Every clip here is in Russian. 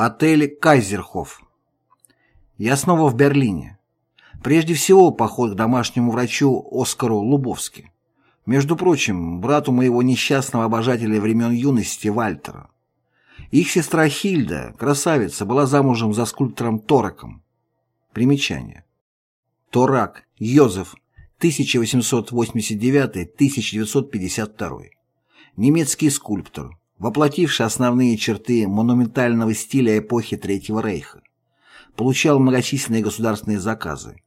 Отель «Кайзерхоф». Я снова в Берлине. Прежде всего, поход к домашнему врачу Оскару Лубовски. Между прочим, брату моего несчастного обожателя времен юности Вальтера. Их сестра Хильда, красавица, была замужем за скульптором Тораком. Примечание. Торак, Йозеф, 1889-1952. Немецкий скульптор, воплотивший основные черты монументального стиля эпохи Третьего Рейха. Получал многочисленные государственные заказы.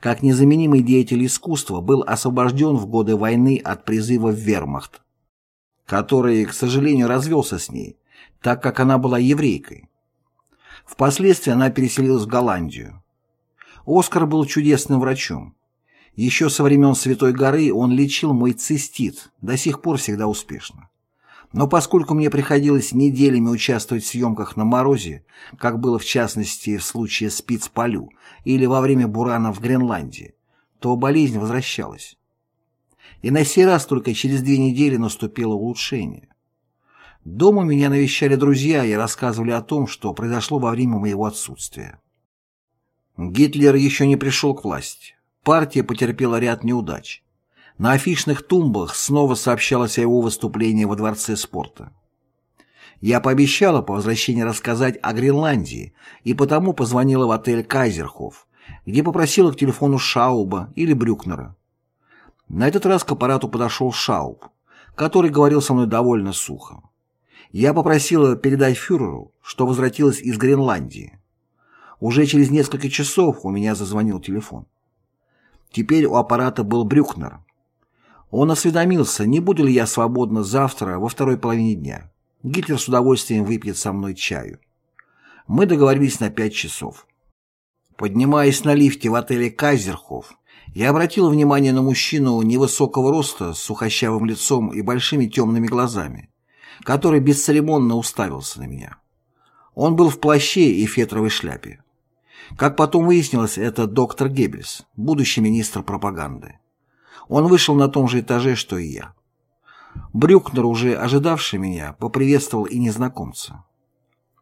Как незаменимый деятель искусства был освобожден в годы войны от призыва в вермахт, который, к сожалению, развелся с ней, так как она была еврейкой. Впоследствии она переселилась в Голландию. Оскар был чудесным врачом. Еще со времен Святой горы он лечил мой цистит, до сих пор всегда успешно. Но поскольку мне приходилось неделями участвовать в съемках на морозе, как было в частности в случае с Пицполю или во время бурана в Гренландии, то болезнь возвращалась. И на сей раз только через две недели наступило улучшение. Дома меня навещали друзья и рассказывали о том, что произошло во время моего отсутствия. Гитлер еще не пришел к власти. Партия потерпела ряд неудач. На афишных тумбах снова сообщалось о его выступлении во Дворце спорта. Я пообещала по возвращении рассказать о Гренландии и потому позвонила в отель «Кайзерхоф», где попросила к телефону Шауба или Брюкнера. На этот раз к аппарату подошел Шауб, который говорил со мной довольно сухо. Я попросила передать фюреру, что возвратилась из Гренландии. Уже через несколько часов у меня зазвонил телефон. Теперь у аппарата был Брюкнер, он осведомился, не буду ли я свободна завтра во второй половине дня. Гитлер с удовольствием выпьет со мной чаю. Мы договорились на пять часов. Поднимаясь на лифте в отеле «Кайзерхоф», я обратил внимание на мужчину невысокого роста с сухощавым лицом и большими темными глазами, который бесцеремонно уставился на меня. Он был в плаще и фетровой шляпе. Как потом выяснилось, это доктор Геббельс, будущий министр пропаганды. Он вышел на том же этаже, что и я. Брюкнер, уже ожидавший меня, поприветствовал и незнакомца.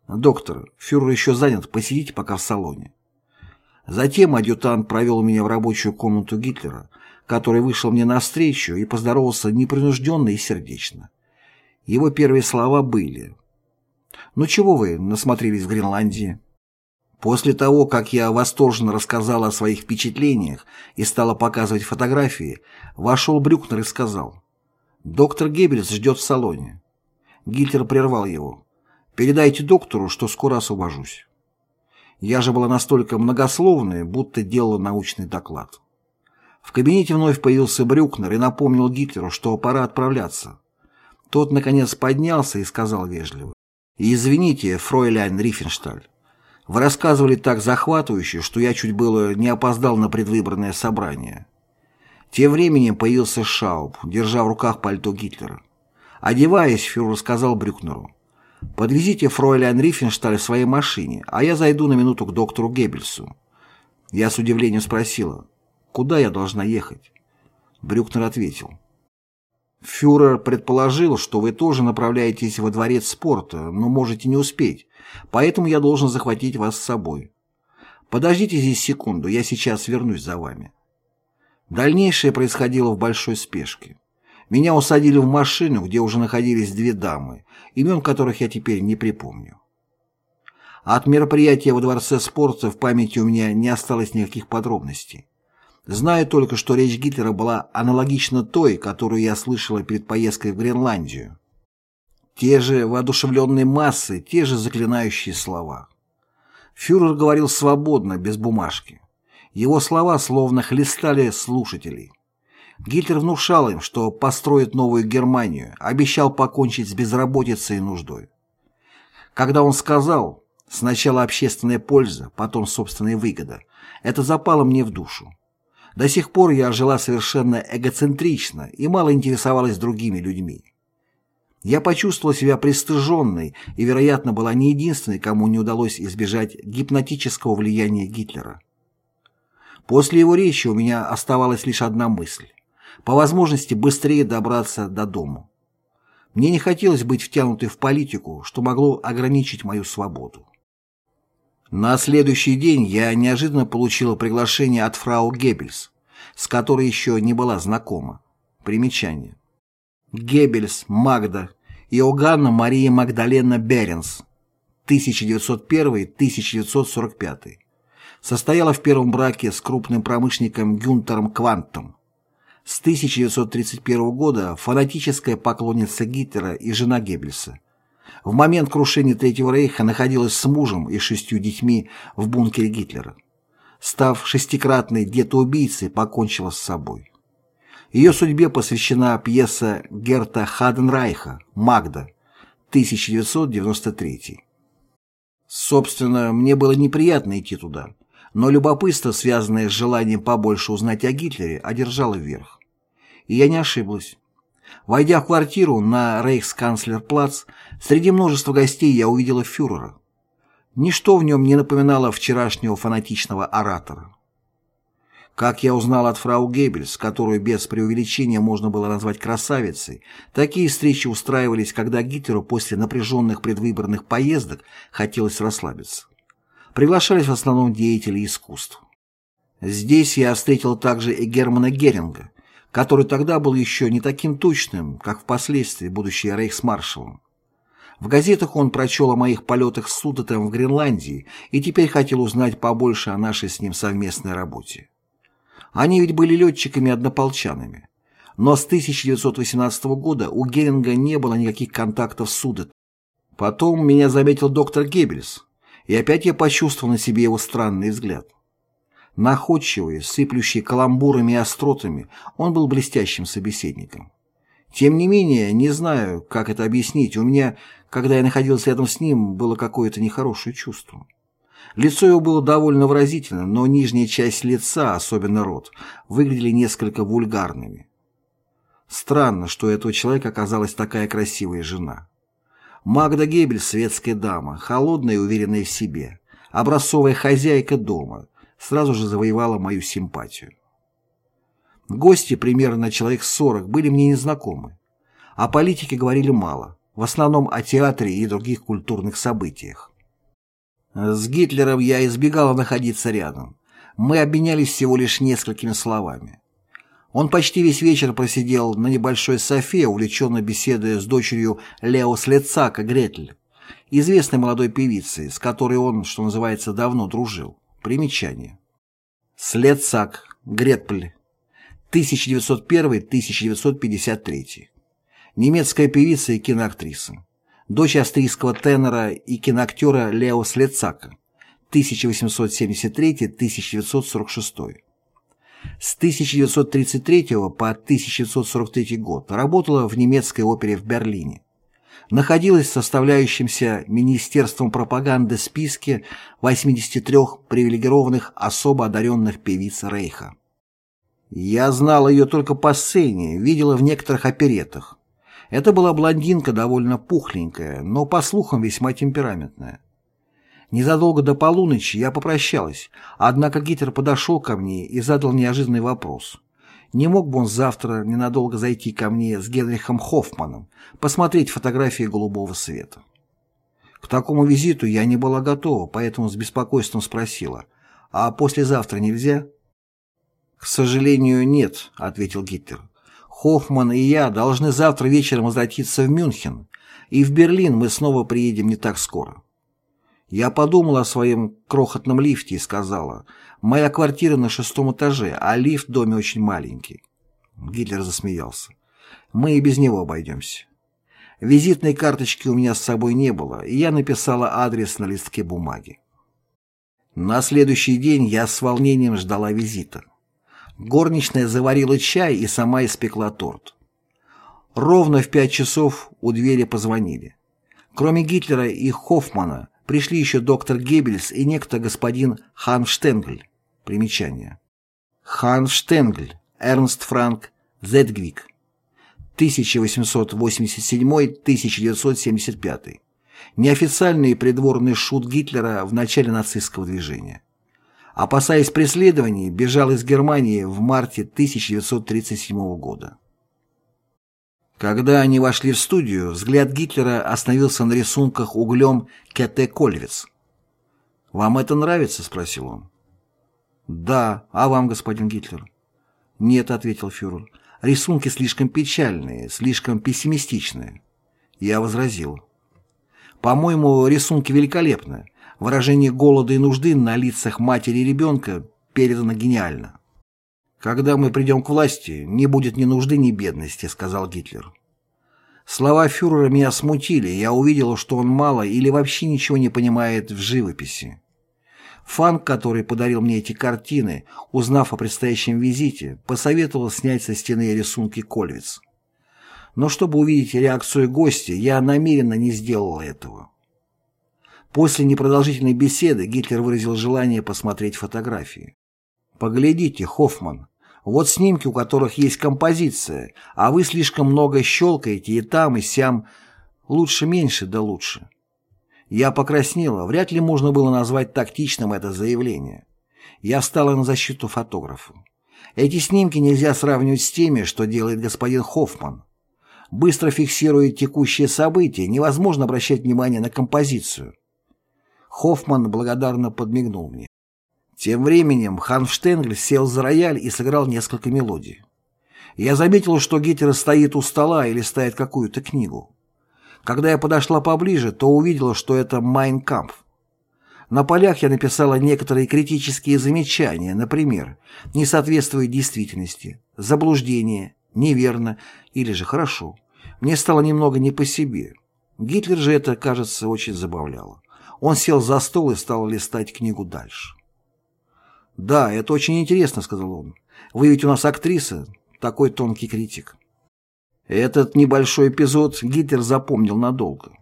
«Доктор, фюрер еще занят, посидите пока в салоне». Затем адъютант провел меня в рабочую комнату Гитлера, который вышел мне навстречу и поздоровался непринужденно и сердечно. Его первые слова были «Ну чего вы насмотрелись в Гренландии?» После того, как я восторженно рассказал о своих впечатлениях и стала показывать фотографии, вошел Брюкнер и сказал «Доктор Геббельс ждет в салоне». Гитлер прервал его. «Передайте доктору, что скоро освобожусь». Я же была настолько многословной, будто делала научный доклад. В кабинете вновь появился Брюкнер и напомнил Гитлеру, что пора отправляться. Тот, наконец, поднялся и сказал вежливо. «Извините, фройляйн Рифеншталь, вы рассказывали так захватывающе, что я чуть было не опоздал на предвыборное собрание. Тем временем появился Шауб, держа в руках пальто Гитлера. Одеваясь, фюрер сказал Брюкнеру, «Подвезите фройлян Рифеншталь в своей машине, а я зайду на минуту к доктору Геббельсу». Я с удивлением спросила, «Куда я должна ехать?» Брюкнер ответил, Фюрер предположил, что вы тоже направляетесь во дворец спорта, но можете не успеть, поэтому я должен захватить вас с собой. Подождите здесь секунду, я сейчас вернусь за вами. Дальнейшее происходило в большой спешке. Меня усадили в машину, где уже находились две дамы, имен которых я теперь не припомню. От мероприятия во дворце спорта в памяти у меня не осталось никаких подробностей. Знаю только, что речь Гитлера была аналогична той, которую я слышала перед поездкой в Гренландию. Те же воодушевленные массы, те же заклинающие слова. Фюрер говорил свободно, без бумажки. Его слова словно хлестали слушателей. Гитлер внушал им, что построит новую Германию, обещал покончить с безработицей и нуждой. Когда он сказал «сначала общественная польза, потом собственная выгода», это запало мне в душу. До сих пор я жила совершенно эгоцентрично и мало интересовалась другими людьми. Я почувствовала себя пристыженной и, вероятно, была не единственной, кому не удалось избежать гипнотического влияния Гитлера. После его речи у меня оставалась лишь одна мысль – по возможности быстрее добраться до дома. Мне не хотелось быть втянутой в политику, что могло ограничить мою свободу. На следующий день я неожиданно получила приглашение от фрау Геббельс, с которой еще не была знакома. Примечание. Геббельс, Магда, Иоганна Мария Магдалена Беренс, 1901-1945. Состояла в первом браке с крупным промышленником Гюнтером Квантом. С 1931 года фанатическая поклонница Гитлера и жена Геббельса. В момент крушения Третьего Рейха находилась с мужем и шестью детьми в бункере Гитлера. Став шестикратной детоубийцей, покончила с собой. Ее судьбе посвящена пьеса Герта Хаденрайха «Магда» 1993. Собственно, мне было неприятно идти туда, но любопытство, связанное с желанием побольше узнать о Гитлере, одержало верх. И я не ошиблась. Войдя в квартиру на Рейхсканцлерплац, среди множества гостей я увидела фюрера. Ничто в нем не напоминало вчерашнего фанатичного оратора. Как я узнал от фрау Геббельс, которую без преувеличения можно было назвать красавицей, такие встречи устраивались, когда Гитлеру после напряженных предвыборных поездок хотелось расслабиться. Приглашались в основном деятели искусств. Здесь я встретил также и Германа Геринга, который тогда был еще не таким точным, как впоследствии будущий рейхсмаршалом. В газетах он прочел о моих полетах с Судетом в Гренландии и теперь хотел узнать побольше о нашей с ним совместной работе. Они ведь были летчиками-однополчанами. Но с 1918 года у Геринга не было никаких контактов с Судетом. Потом меня заметил доктор Геббельс, и опять я почувствовал на себе его странный взгляд. Находчивый, сыплющий каламбурами и остротами, он был блестящим собеседником. Тем не менее, не знаю, как это объяснить, у меня, когда я находился рядом с ним, было какое-то нехорошее чувство. Лицо его было довольно выразительным, но нижняя часть лица, особенно рот, выглядели несколько вульгарными. Странно, что у этого человека оказалась такая красивая жена. Магда Гебель – светская дама, холодная и уверенная в себе, образцовая хозяйка дома, сразу же завоевала мою симпатию. Гости, примерно человек 40, были мне незнакомы. О политике говорили мало, в основном о театре и других культурных событиях. С Гитлером я избегала находиться рядом. Мы обменялись всего лишь несколькими словами. Он почти весь вечер просидел на небольшой софе, увлеченно беседуя с дочерью Лео Слецака Гретель, известной молодой певицей, с которой он, что называется, давно дружил. Примечание. Слецак Гретпль 1901-1953. Немецкая певица и киноактриса. Дочь австрийского тенора и киноактера Лео Слецака. 1873-1946. С 1933 по 1943 год работала в немецкой опере в Берлине. Находилась в составляющемся Министерством пропаганды списке 83 привилегированных особо одаренных певиц Рейха. Я знала ее только по сцене, видела в некоторых оперетах. Это была блондинка довольно пухленькая, но, по слухам, весьма темпераментная. Незадолго до полуночи я попрощалась, однако Гитлер подошел ко мне и задал неожиданный вопрос. Не мог бы он завтра ненадолго зайти ко мне с Генрихом Хоффманом, посмотреть фотографии голубого света? К такому визиту я не была готова, поэтому с беспокойством спросила, а послезавтра нельзя? «К сожалению, нет», — ответил Гитлер. «Хоффман и я должны завтра вечером возвратиться в Мюнхен, и в Берлин мы снова приедем не так скоро». Я подумала о своем крохотном лифте и сказала, «Моя квартира на шестом этаже, а лифт в доме очень маленький». Гитлер засмеялся. «Мы и без него обойдемся». Визитной карточки у меня с собой не было, и я написала адрес на листке бумаги. На следующий день я с волнением ждала визита. Горничная заварила чай и сама испекла торт. Ровно в пять часов у двери позвонили. Кроме Гитлера и Хоффмана пришли еще доктор Геббельс и некто господин Хан Штенгль. Примечание. Хан Штенгль, Эрнст Франк, Зедгвик. 1887-1975. Неофициальный придворный шут Гитлера в начале нацистского движения опасаясь преследований, бежал из Германии в марте 1937 года. Когда они вошли в студию, взгляд Гитлера остановился на рисунках углем Кете Кольвиц. «Вам это нравится?» — спросил он. «Да. А вам, господин Гитлер?» «Нет», — ответил фюрер. «Рисунки слишком печальные, слишком пессимистичные». Я возразил. «По-моему, рисунки великолепны. Выражение голода и нужды на лицах матери и ребенка передано гениально». «Когда мы придем к власти, не будет ни нужды, ни бедности», — сказал Гитлер. Слова фюрера меня смутили, я увидел, что он мало или вообще ничего не понимает в живописи. Фанк, который подарил мне эти картины, узнав о предстоящем визите, посоветовал снять со стены рисунки Кольвиц. Но чтобы увидеть реакцию гостя, я намеренно не сделал этого. После непродолжительной беседы Гитлер выразил желание посмотреть фотографии. «Поглядите, Хоффман, вот снимки, у которых есть композиция, а вы слишком много щелкаете и там, и сям. Лучше меньше, да лучше». Я покраснела, вряд ли можно было назвать тактичным это заявление. Я встала на защиту фотографа. Эти снимки нельзя сравнивать с теми, что делает господин Хоффман. Быстро фиксируя текущие события, невозможно обращать внимание на композицию. Хоффман благодарно подмигнул мне. Тем временем Ханфштенгль сел за рояль и сыграл несколько мелодий. Я заметил, что Гитлер стоит у стола и листает какую-то книгу. Когда я подошла поближе, то увидела, что это «Майн Кампф». На полях я написала некоторые критические замечания, например, «не соответствует действительности», «заблуждение», «неверно» или же «хорошо». Мне стало немного не по себе. Гитлер же это, кажется, очень забавляло. Он сел за стол и стал листать книгу дальше. «Да, это очень интересно», — сказал он. «Вы ведь у нас актриса, такой тонкий критик». Этот небольшой эпизод Гитлер запомнил надолго.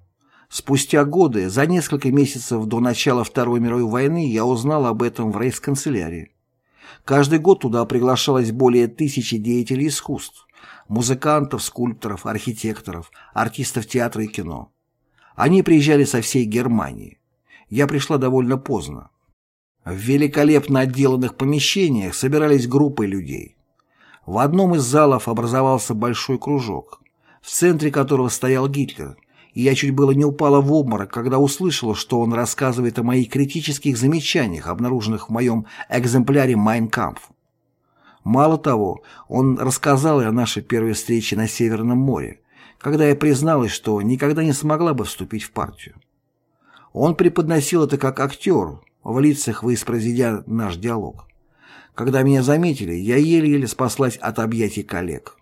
Спустя годы, за несколько месяцев до начала Второй мировой войны, я узнал об этом в рейхсканцелярии. Каждый год туда приглашалось более тысячи деятелей искусств, музыкантов, скульпторов, архитекторов, артистов театра и кино. Они приезжали со всей Германии. Я пришла довольно поздно. В великолепно отделанных помещениях собирались группы людей. В одном из залов образовался большой кружок, в центре которого стоял Гитлер, и я чуть было не упала в обморок, когда услышала, что он рассказывает о моих критических замечаниях, обнаруженных в моем экземпляре «Майн Кампф». Мало того, он рассказал и о нашей первой встрече на Северном море, когда я призналась, что никогда не смогла бы вступить в партию. Он преподносил это как актер, в лицах воспроизведя наш диалог. Когда меня заметили, я еле-еле спаслась от объятий коллег.